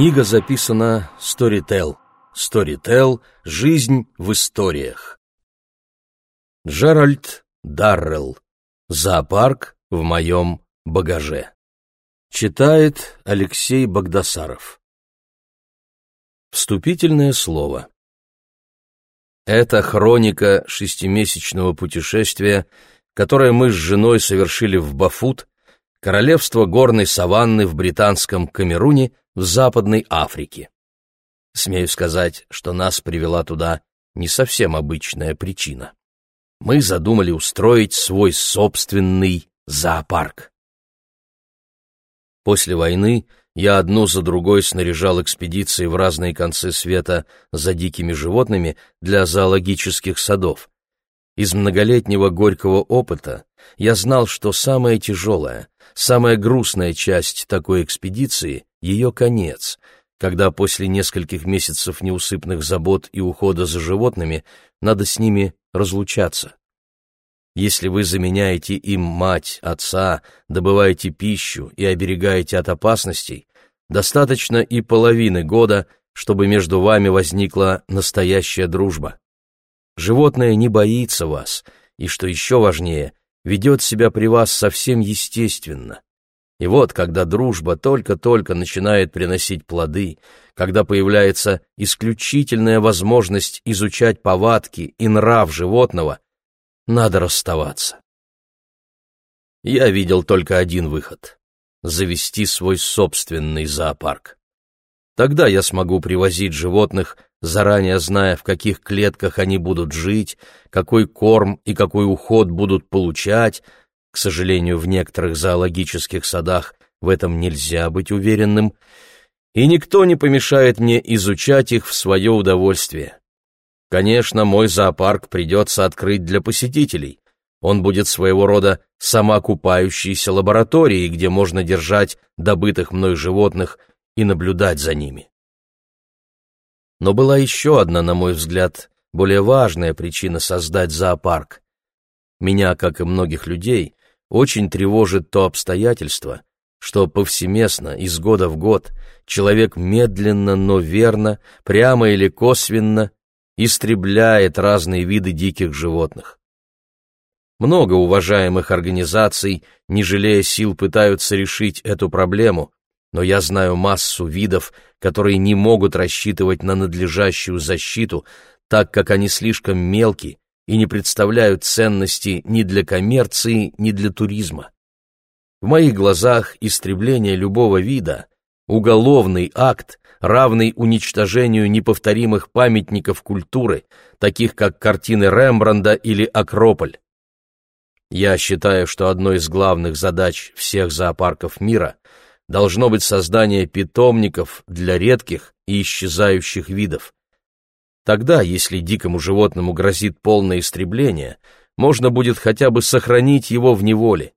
Книга записана Storytel. Storytel «Жизнь в историях». Джеральд Даррелл. Зоопарк в моем багаже. Читает Алексей Богдасаров. Вступительное слово. Это хроника шестимесячного путешествия, которое мы с женой совершили в Бафут, королевство горной саванны в британском Камеруне в Западной Африке. Смею сказать, что нас привела туда не совсем обычная причина. Мы задумали устроить свой собственный зоопарк. После войны я одну за другой снаряжал экспедиции в разные концы света за дикими животными для зоологических садов. Из многолетнего горького опыта я знал, что самая тяжелая, самая грустная часть такой экспедиции — ее конец, когда после нескольких месяцев неусыпных забот и ухода за животными надо с ними разлучаться. Если вы заменяете им мать, отца, добываете пищу и оберегаете от опасностей, достаточно и половины года, чтобы между вами возникла настоящая дружба. Животное не боится вас, и, что еще важнее, ведет себя при вас совсем естественно. И вот, когда дружба только-только начинает приносить плоды, когда появляется исключительная возможность изучать повадки и нрав животного, надо расставаться. Я видел только один выход — завести свой собственный зоопарк. Тогда я смогу привозить животных, заранее зная, в каких клетках они будут жить, какой корм и какой уход будут получать, к сожалению, в некоторых зоологических садах в этом нельзя быть уверенным, и никто не помешает мне изучать их в свое удовольствие. Конечно, мой зоопарк придется открыть для посетителей. Он будет своего рода самоокупающейся лабораторией, где можно держать добытых мной животных и наблюдать за ними. Но была еще одна, на мой взгляд, более важная причина создать зоопарк. Меня, как и многих людей, очень тревожит то обстоятельство, что повсеместно, из года в год, человек медленно, но верно, прямо или косвенно, истребляет разные виды диких животных. Много уважаемых организаций, не жалея сил, пытаются решить эту проблему, но я знаю массу видов, которые не могут рассчитывать на надлежащую защиту, так как они слишком мелки и не представляют ценности ни для коммерции, ни для туризма. В моих глазах истребление любого вида – уголовный акт, равный уничтожению неповторимых памятников культуры, таких как картины Рембранда или Акрополь. Я считаю, что одной из главных задач всех зоопарков мира должно быть создание питомников для редких и исчезающих видов. Тогда, если дикому животному грозит полное истребление, можно будет хотя бы сохранить его в неволе.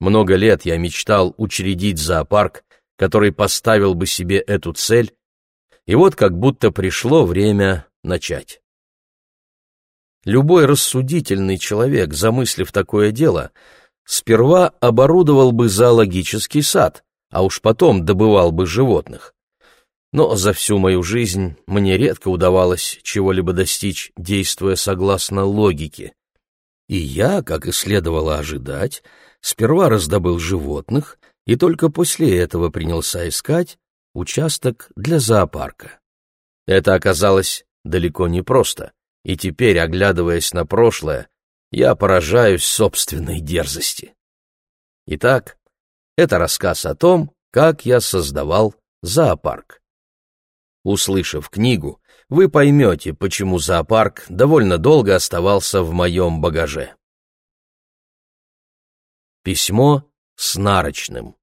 Много лет я мечтал учредить зоопарк, который поставил бы себе эту цель, и вот как будто пришло время начать. Любой рассудительный человек, замыслив такое дело, сперва оборудовал бы зоологический сад, а уж потом добывал бы животных. Но за всю мою жизнь мне редко удавалось чего-либо достичь, действуя согласно логике. И я, как и следовало ожидать, сперва раздобыл животных и только после этого принялся искать участок для зоопарка. Это оказалось далеко не просто, и теперь, оглядываясь на прошлое, я поражаюсь собственной дерзости. Итак, это рассказ о том, как я создавал зоопарк. Услышав книгу, вы поймете, почему зоопарк довольно долго оставался в моем багаже. Письмо с нарочным.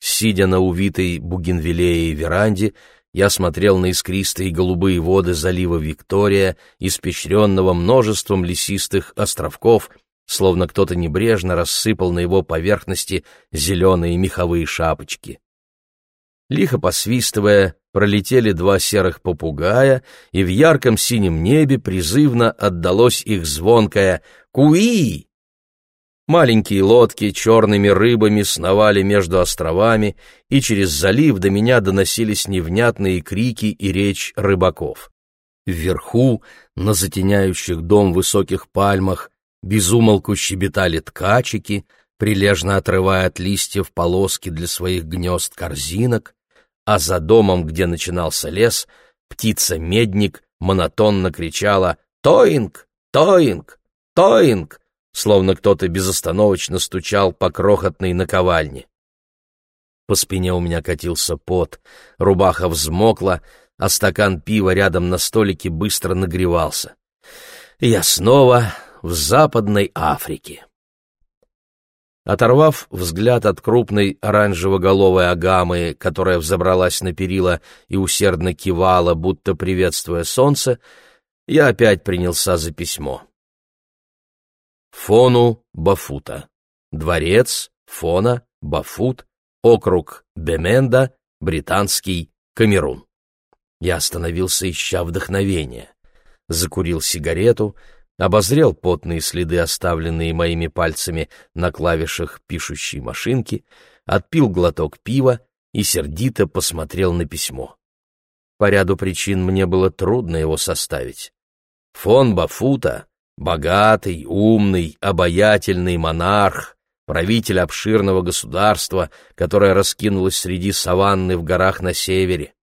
Сидя на увитой бугенвиллеей веранде, я смотрел на искристые голубые воды залива Виктория, испещренного множеством лесистых островков — словно кто-то небрежно рассыпал на его поверхности зеленые меховые шапочки. Лихо посвистывая, пролетели два серых попугая, и в ярком синем небе призывно отдалось их звонкое «Куи!». Маленькие лодки черными рыбами сновали между островами, и через залив до меня доносились невнятные крики и речь рыбаков. Вверху, на затеняющих дом высоких пальмах, безумолку щебетали ткачики, прилежно отрывая от листьев полоски для своих гнезд корзинок, а за домом, где начинался лес, птица-медник монотонно кричала «Тоинг! Тоинг! Тоинг!» словно кто-то безостановочно стучал по крохотной наковальне. По спине у меня катился пот, рубаха взмокла, а стакан пива рядом на столике быстро нагревался. Я снова в Западной Африке. Оторвав взгляд от крупной оранжево-головой агамы, которая взобралась на перила и усердно кивала, будто приветствуя солнце, я опять принялся за письмо. Фону Бафута. Дворец Фона Бафут, округ Беменда, британский Камерун. Я остановился, ища вдохновения. Закурил сигарету, обозрел потные следы, оставленные моими пальцами на клавишах пишущей машинки, отпил глоток пива и сердито посмотрел на письмо. По ряду причин мне было трудно его составить. Фон Бафута Богатый, умный, обаятельный монарх, правитель обширного государства, которое раскинулось среди саванны в горах на севере.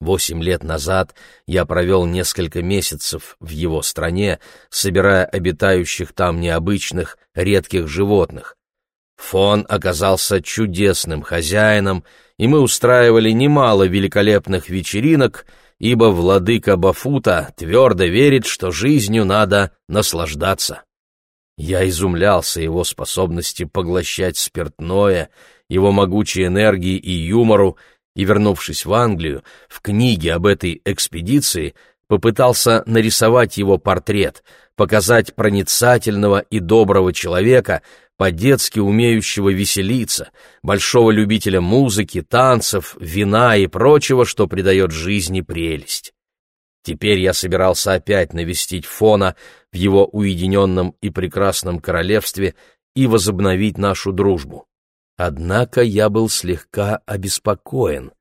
Восемь лет назад я провел несколько месяцев в его стране, собирая обитающих там необычных, редких животных. Фон оказался чудесным хозяином, и мы устраивали немало великолепных вечеринок — ибо владыка Бафута твердо верит, что жизнью надо наслаждаться. Я изумлялся его способности поглощать спиртное, его могучей энергии и юмору, и, вернувшись в Англию, в книге об этой экспедиции попытался нарисовать его портрет, показать проницательного и доброго человека, по-детски умеющего веселиться, большого любителя музыки, танцев, вина и прочего, что придает жизни прелесть. Теперь я собирался опять навестить Фона в его уединенном и прекрасном королевстве и возобновить нашу дружбу. Однако я был слегка обеспокоен.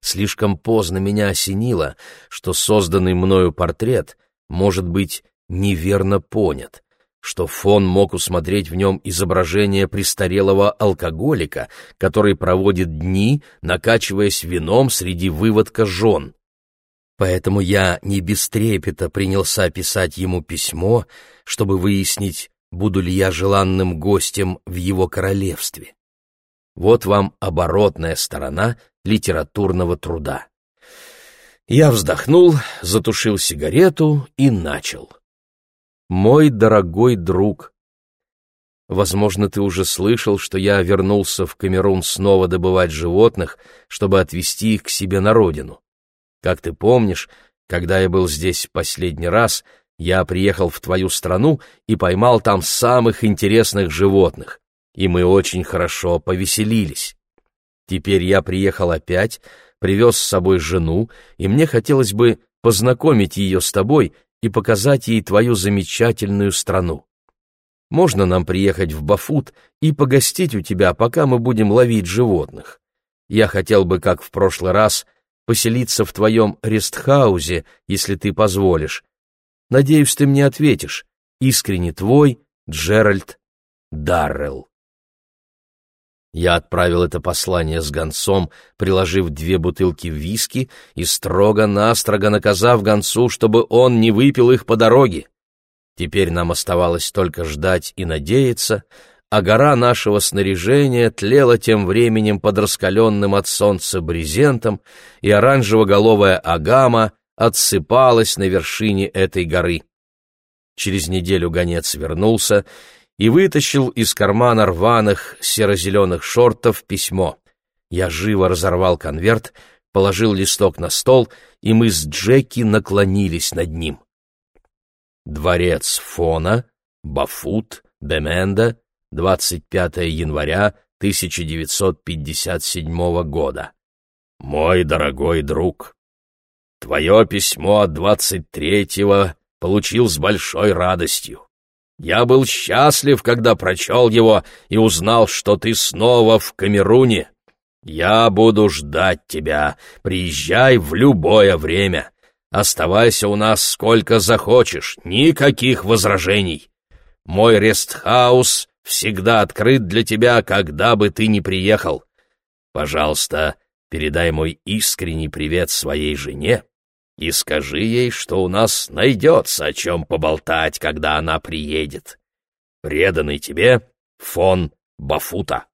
Слишком поздно меня осенило, что созданный мною портрет может быть неверно понят — что фон мог усмотреть в нем изображение престарелого алкоголика, который проводит дни, накачиваясь вином среди выводка жен. Поэтому я не без трепета принялся писать ему письмо, чтобы выяснить, буду ли я желанным гостем в его королевстве. Вот вам оборотная сторона литературного труда. Я вздохнул, затушил сигарету и начал. Мой дорогой друг, возможно, ты уже слышал, что я вернулся в Камерун снова добывать животных, чтобы отвезти их к себе на родину. Как ты помнишь, когда я был здесь последний раз, я приехал в твою страну и поймал там самых интересных животных, и мы очень хорошо повеселились. Теперь я приехал опять, привез с собой жену, и мне хотелось бы познакомить ее с тобой и показать ей твою замечательную страну. Можно нам приехать в Бафут и погостить у тебя, пока мы будем ловить животных. Я хотел бы, как в прошлый раз, поселиться в твоем рестхаузе, если ты позволишь. Надеюсь, ты мне ответишь. Искренне твой, Джеральд Даррелл. Я отправил это послание с гонцом, приложив две бутылки виски и строго-настрого наказав гонцу, чтобы он не выпил их по дороге. Теперь нам оставалось только ждать и надеяться, а гора нашего снаряжения тлела тем временем под раскаленным от солнца брезентом, и оранжево-головая агама отсыпалась на вершине этой горы. Через неделю гонец вернулся и вытащил из кармана рваных серо-зеленых шортов письмо. Я живо разорвал конверт, положил листок на стол, и мы с Джеки наклонились над ним. Дворец Фона, Бафут, Деменда, 25 января 1957 года. Мой дорогой друг, твое письмо от 23-го получил с большой радостью. Я был счастлив, когда прочел его и узнал, что ты снова в Камеруне. Я буду ждать тебя. Приезжай в любое время. Оставайся у нас сколько захочешь, никаких возражений. Мой рестхаус всегда открыт для тебя, когда бы ты ни приехал. Пожалуйста, передай мой искренний привет своей жене и скажи ей, что у нас найдется о чем поболтать, когда она приедет. Преданный тебе фон Бафута.